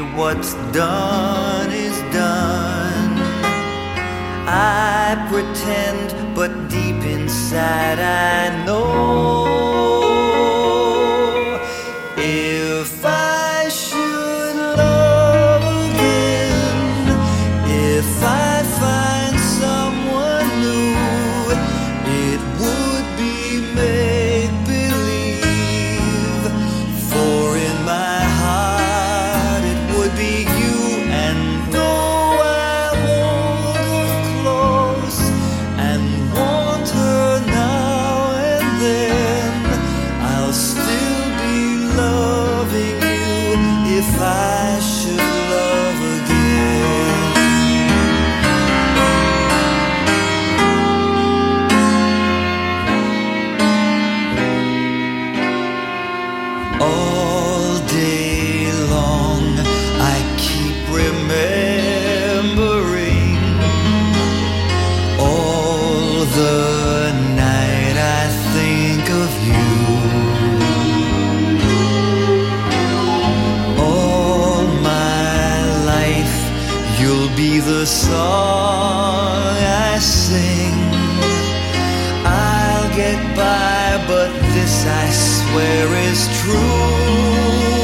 what's done is done. I pretend, but deep inside I know. lie, but this I swear is true.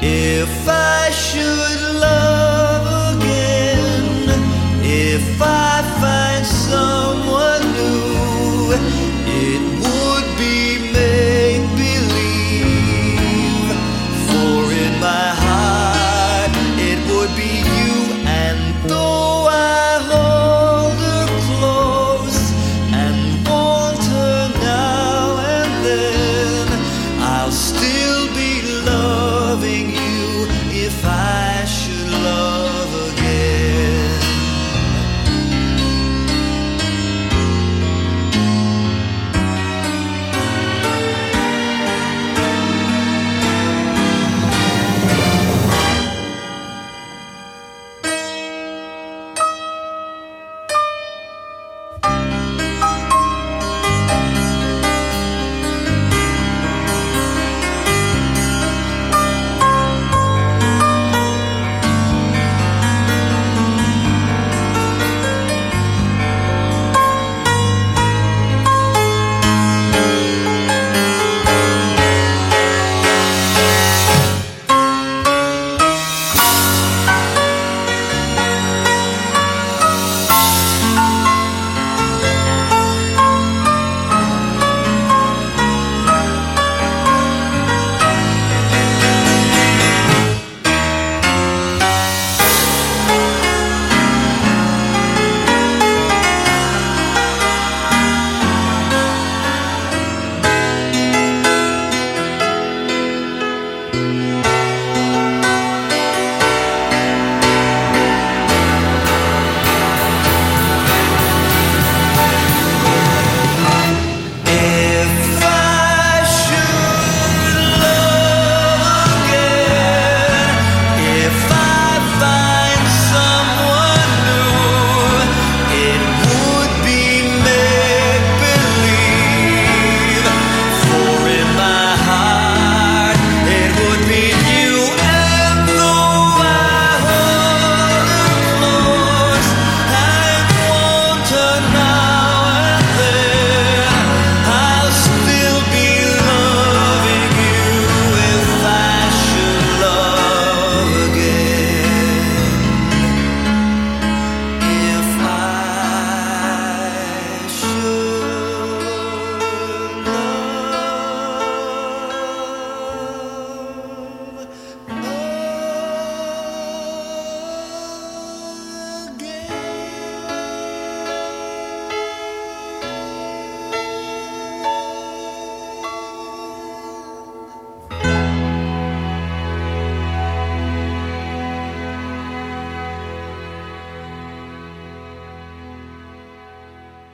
If I should love.